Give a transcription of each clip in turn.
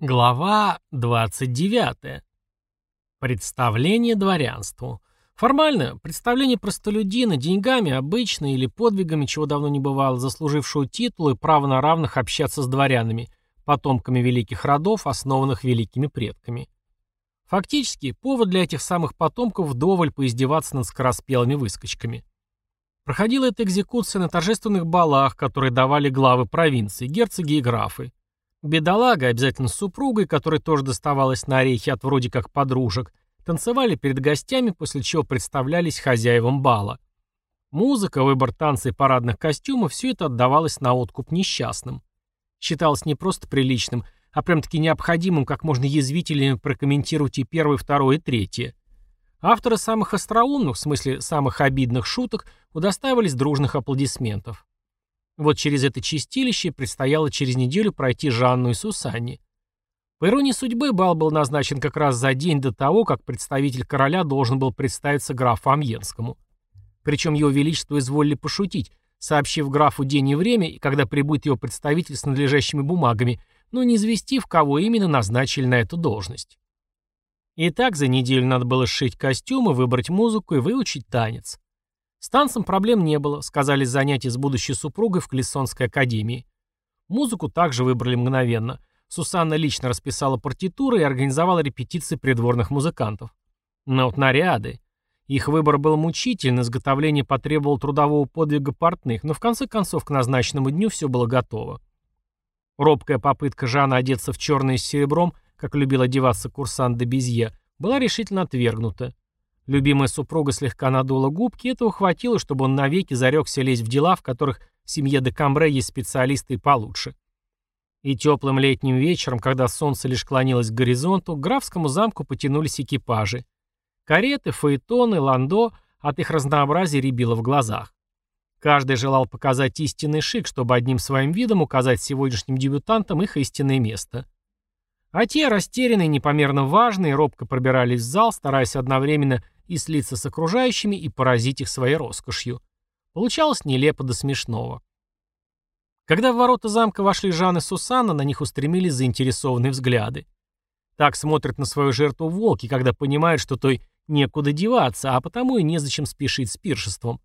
Глава 29. Представление дворянству. Формально, представление простолюдина деньгами, обычно или подвигами, чего давно не бывало, заслужившего титул и право на равных общаться с дворянами, потомками великих родов, основанных великими предками. Фактически, повод для этих самых потомков вдоволь поиздеваться над скороспелыми выскочками. Проходила эта экзекуция на торжественных балах, которые давали главы провинции, герцоги и графы. Бедолага, обязательно с супругой, которой тоже доставалось на орехи от вроде как подружек, танцевали перед гостями, после чего представлялись хозяевам бала. Музыка, выбор танца и парадных костюмов – все это отдавалось на откуп несчастным. Считалось не просто приличным, а прям-таки необходимым как можно язвительнее прокомментировать и первое, второе, и третье. Авторы самых остроумных, в смысле самых обидных шуток, удостаивались дружных аплодисментов. Вот через это чистилище предстояло через неделю пройти Жанну и Сусанне. По иронии судьбы, бал был назначен как раз за день до того, как представитель короля должен был представиться графу Амьенскому. Причем его величество изволили пошутить, сообщив графу день и время, когда прибудет его представитель с надлежащими бумагами, но не известив, кого именно назначили на эту должность. И так за неделю надо было сшить костюмы, выбрать музыку и выучить танец. С танцем проблем не было, сказали занятия с будущей супругой в Клессонской академии. Музыку также выбрали мгновенно. Сусанна лично расписала партитуры и организовала репетиции придворных музыкантов. Но вот наряды. Их выбор был мучительный, изготовление потребовало трудового подвига портных, но в конце концов к назначенному дню все было готово. Робкая попытка Жана одеться в черное с серебром, как любил одеваться курсант де Безье, была решительно отвергнута. Любимая супруга слегка надула губки, этого хватило, чтобы он навеки зарекся лезть в дела, в которых в семье де Камбре есть специалисты и получше. И теплым летним вечером, когда солнце лишь клонилось к горизонту, к графскому замку потянулись экипажи. Кареты, фаэтоны, ландо, от их разнообразия рябило в глазах. Каждый желал показать истинный шик, чтобы одним своим видом указать сегодняшним дебютантам их истинное место. А те, растерянные, непомерно важные, робко пробирались в зал, стараясь одновременно и слиться с окружающими, и поразить их своей роскошью. Получалось нелепо до смешного. Когда в ворота замка вошли Жан и Сусанна, на них устремились заинтересованные взгляды. Так смотрят на свою жертву волки, когда понимают, что той некуда деваться, а потому и незачем спешить с пиршеством.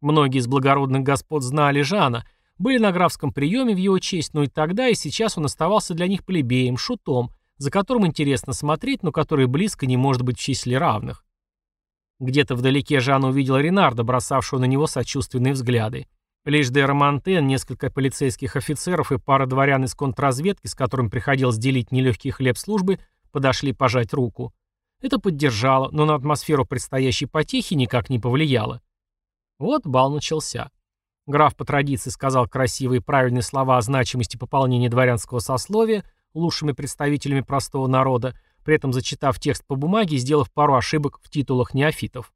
Многие из благородных господ знали Жана, были на графском приеме в его честь, но и тогда, и сейчас он оставался для них плебеем, шутом, за которым интересно смотреть, но который близко не может быть в числе равных. Где-то вдалеке Жанна увидела Ренарда, бросавшего на него сочувственные взгляды. Лишь де Романтен, несколько полицейских офицеров и пара дворян из контрразведки, с которыми приходилось делить нелегкий хлеб службы, подошли пожать руку. Это поддержало, но на атмосферу предстоящей потехи никак не повлияло. Вот бал начался. Граф по традиции сказал красивые и правильные слова о значимости пополнения дворянского сословия лучшими представителями простого народа, при этом зачитав текст по бумаге и сделав пару ошибок в титулах неофитов.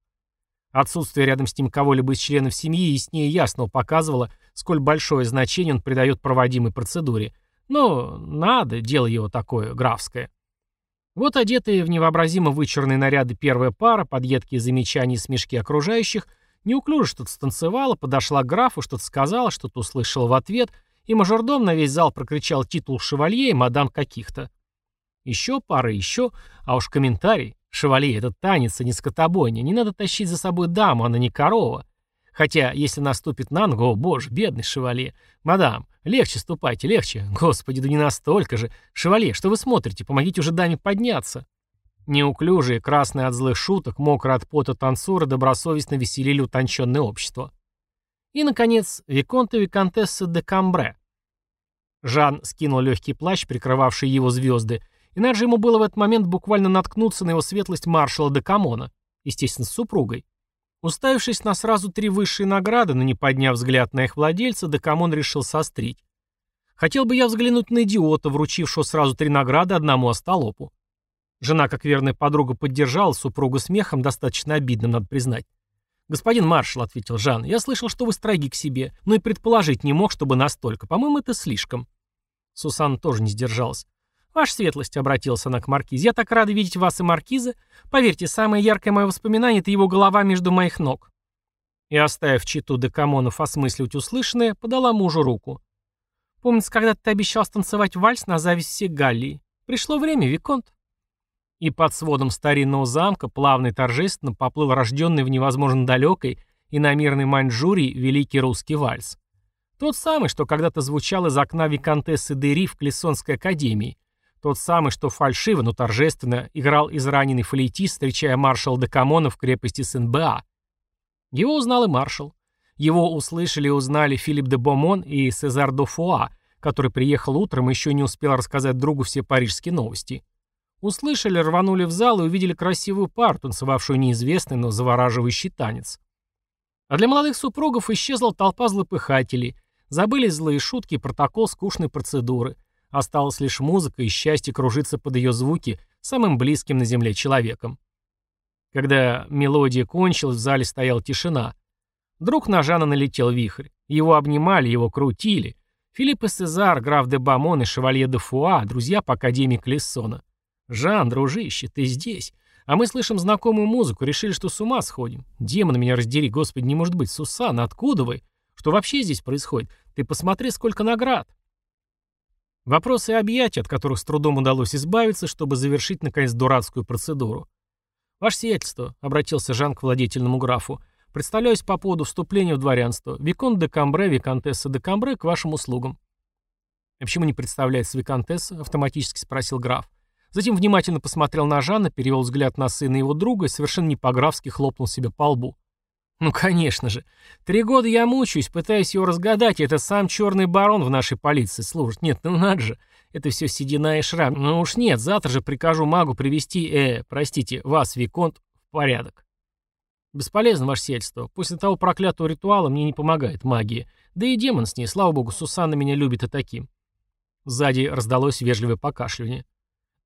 Отсутствие рядом с ним кого-либо из членов семьи яснее ясного показывало, сколь большое значение он придает проводимой процедуре. Но надо, дело его такое, графское. Вот одетые в невообразимо вычурные наряды первая пара, под едкие замечания и смешки окружающих, неуклюже что-то станцевала, подошла к графу, что-то сказала, что-то услышала в ответ, и мажордом на весь зал прокричал титул шевалье и мадам каких-то. Еще пара, еще, а уж комментарий. Шевалье, это танец, а не скотобойня. Не надо тащить за собой даму, она не корова. Хотя, если наступит на ногу, о боже, бедный шевалье. Мадам, легче ступайте, легче. Господи, да не настолько же. Шевалье, что вы смотрите? Помогите уже даме подняться. Неуклюжие, красные от злых шуток, мокрые от пота танцоры добросовестно веселили утонченное общество. И, наконец, виконт и виконтесса де Камбре. Жан скинул легкий плащ, прикрывавший его звезды, и надо же ему было в этот момент буквально наткнуться на его светлость маршала де Камона, естественно, с супругой. Уставившись на сразу три высшие награды, но не подняв взгляд на их владельца, де Камон решил сострить. Хотел бы я взглянуть на идиота, вручившего сразу три награды одному остолопу. Жена, как верная подруга, поддержала супругу смехом, достаточно обидным, надо признать. «Господин маршал», — ответил Жан, — «я слышал, что вы строги к себе, но и предположить не мог, чтобы настолько. По-моему, это слишком». Сусан тоже не сдержалась. «Ваша светлость», — обратился она к маркизе, — «я так рада видеть вас и маркиза. Поверьте, самое яркое мое воспоминание — это его голова между моих ног». И, оставив читу Декамонов осмысливать услышанное, подала мужу руку. Помнится, когда ты обещал станцевать вальс на зависть всей Галлии. Пришло время, Виконт. И под сводом старинного замка плавно и торжественно поплыл рожденный в невозможно далекой и на мирной Маньчжурии великий русский вальс. Тот самый, что когда-то звучал из окна виконтессы Дери в Клессонской академии. Тот самый, что фальшиво, но торжественно играл израненный флейтист, встречая маршал Декамона в крепости Сен-Беа. Его узнал и маршал. Его услышали и узнали Филипп де Бомон и Сезар де Фуа, который приехал утром и еще не успел рассказать другу все парижские новости. Услышали, рванули в зал и увидели красивую пару, танцевавшую неизвестный, но завораживающий танец. А для молодых супругов исчезла толпа злопыхателей, забыли злые шутки и протокол скучной процедуры. Осталась лишь музыка и счастье кружиться под ее звуки самым близким на земле человеком. Когда мелодия кончилась, в зале стояла тишина. Вдруг на Жана налетел вихрь. Его обнимали, его крутили. Филипп и Сезар, граф де Бамон и шевалье де Фуа, друзья по Академии Клессона. «Жан, дружище, ты здесь. А мы слышим знакомую музыку, решили, что с ума сходим. Демон меня раздери, господи, не может быть. Сусана, откуда вы? Что вообще здесь происходит? Ты посмотри, сколько наград!» Вопросы и объятия, от которых с трудом удалось избавиться, чтобы завершить, наконец, дурацкую процедуру. «Ваше сиятельство», — обратился Жан к владетельному графу, — «представляюсь по поводу вступления в дворянство. Викон де Камбре, Виконтесса де Камбре к вашим услугам». «А почему не представляется Виконтесса?» — автоматически спросил граф. Затем внимательно посмотрел на Жана, перевел взгляд на сына его друга и совершенно не по-графски хлопнул себе по лбу. «Ну, конечно же. Три года я мучаюсь, пытаясь его разгадать, это сам черный барон в нашей полиции служит. Нет, ну надо же. Это все седина и шрам. Ну уж нет, завтра же прикажу магу привести, э, простите, вас, Виконт, в порядок. Бесполезно, ваше сиятельство. После того проклятого ритуала мне не помогает магия. Да и демон с ней, слава богу, Сусанна меня любит и таким. Сзади раздалось вежливое покашливание.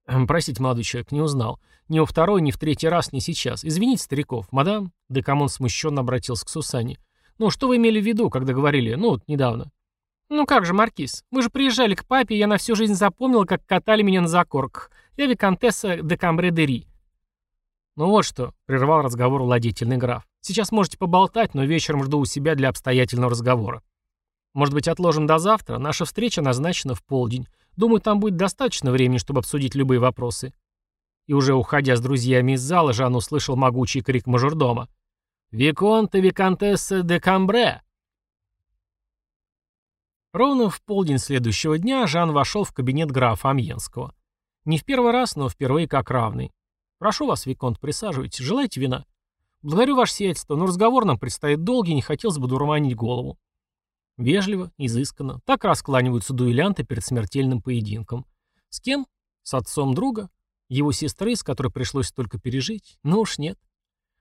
«Эм, «Простите, молодой человек, не узнал. Ни во второй, ни в третий раз, ни сейчас. Извините старика. Мадам?» Де Камон смущенно обратился к Сусанне. «Ну, что вы имели в виду, когда говорили? Ну, вот недавно». «Ну как же, Маркиз, вы же приезжали к папе, и я на всю жизнь запомнила, как катали меня на закорках. Я виконтесса де Камбре де Ри». «Ну вот что», — прервал разговор владетельный граф. «Сейчас можете поболтать, но вечером жду у себя для обстоятельного разговора. Может быть, отложим до завтра? Наша встреча назначена в полдень. Думаю, там будет достаточно времени, чтобы обсудить любые вопросы». И уже уходя с друзьями из зала, Жан услышал могучий крик мажордома. «Виконте Виконтесса де Камбре!» Ровно в полдень следующего дня Жан вошел в кабинет графа Амьенского. Не в первый раз, но впервые как равный. «Прошу вас, Виконт, присаживайтесь. Желаете вина?» «Благодарю ваше сиятельство, но разговор нам предстоит долгий, не хотелось бы дурманить голову». Вежливо, изысканно. Так раскланиваются дуэлянты перед смертельным поединком. С кем? С отцом друга? Его сестры, с которой пришлось только пережить? Ну уж нет.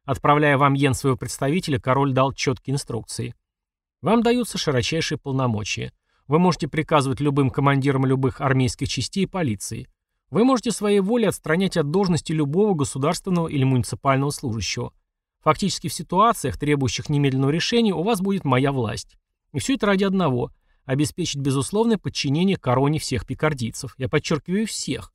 Отправляя в Амьен своего представителя, король дал четкие инструкции. Вам даются широчайшие полномочия. Вы можете приказывать любым командирам любых армейских частей и полиции. Вы можете своей волей отстранять от должности любого государственного или муниципального служащего. Фактически в ситуациях, требующих немедленного решения, у вас будет моя власть. И все это ради одного – обеспечить безусловное подчинение короне всех пикардийцев. Я подчеркиваю всех.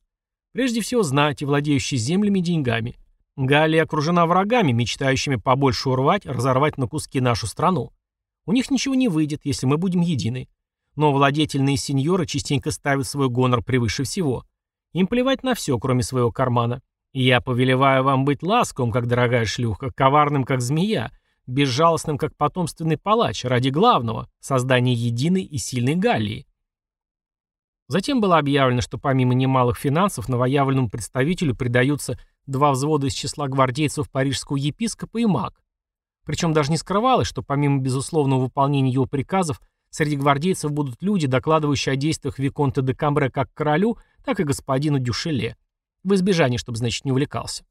Прежде всего знати, владеющие землями и деньгами. Галия окружена врагами, мечтающими побольше урвать, разорвать на куски нашу страну. У них ничего не выйдет, если мы будем едины. Но владетельные сеньоры частенько ставят свой гонор превыше всего. Им плевать на все, кроме своего кармана. И я повелеваю вам быть ласковым, как дорогая шлюха, коварным, как змея, безжалостным, как потомственный палач, ради главного – создания единой и сильной Галлии. Затем было объявлено, что помимо немалых финансов новоявленному представителю придаются два взвода из числа гвардейцев парижского епископа и маг. Причем даже не скрывалось, что помимо безусловного выполнения его приказов, среди гвардейцев будут люди, докладывающие о действиях Виконта де Камбре как королю, так и господину Дюшеле. В избежание, чтобы, значит, не увлекался.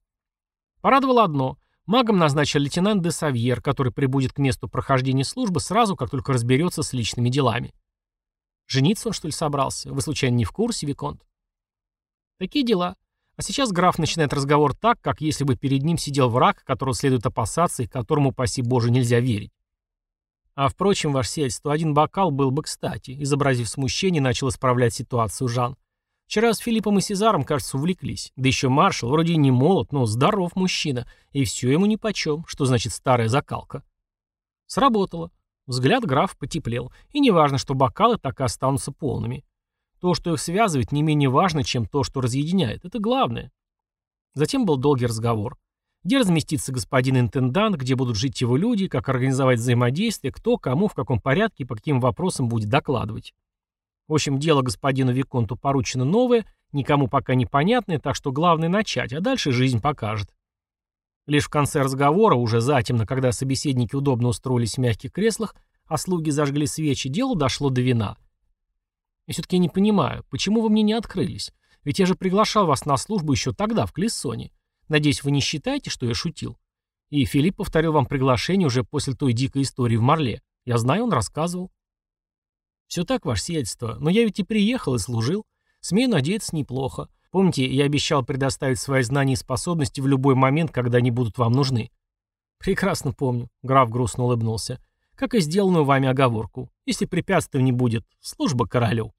Порадовало одно. Магом назначил лейтенант де Савьер, который прибудет к месту прохождения службы сразу, как только разберется с личными делами. Жениться он, что ли, собрался? Вы, случайно, не в курсе, Виконт? Такие дела. А сейчас граф начинает разговор так, как если бы перед ним сидел враг, которого следует опасаться и которому, паси Боже, нельзя верить. А впрочем, ваше сельство, один бокал был бы кстати. Изобразив смущение, начал исправлять ситуацию Жан. Вчера с Филиппом и Сезаром, кажется, увлеклись. Да еще маршал, вроде не молод, но здоров мужчина. И все ему нипочем, что значит старая закалка. Сработало. Взгляд граф потеплел. И не важно, что бокалы так и останутся полными. То, что их связывает, не менее важно, чем то, что разъединяет. Это главное. Затем был долгий разговор. Где разместится господин интендант, где будут жить его люди, как организовать взаимодействие, кто, кому, в каком порядке и по каким вопросам будет докладывать. В общем, дело господину Виконту поручено новое, никому пока непонятное, так что главное начать, а дальше жизнь покажет. Лишь в конце разговора, уже затемно, когда собеседники удобно устроились в мягких креслах, а слуги зажгли свечи, дело дошло до вина. И все-таки не понимаю, почему вы мне не открылись? Ведь я же приглашал вас на службу еще тогда, в Клессоне. Надеюсь, вы не считаете, что я шутил? И Филипп повторил вам приглашение уже после той дикой истории в Марле. Я знаю, он рассказывал. Все так, ваше сиятельство, но я ведь и приехал, и служил. Смею надеяться неплохо. Помните, я обещал предоставить свои знания и способности в любой момент, когда они будут вам нужны. Прекрасно помню, граф грустно улыбнулся. Как и сделанную вами оговорку. Если препятствий не будет, служба королю.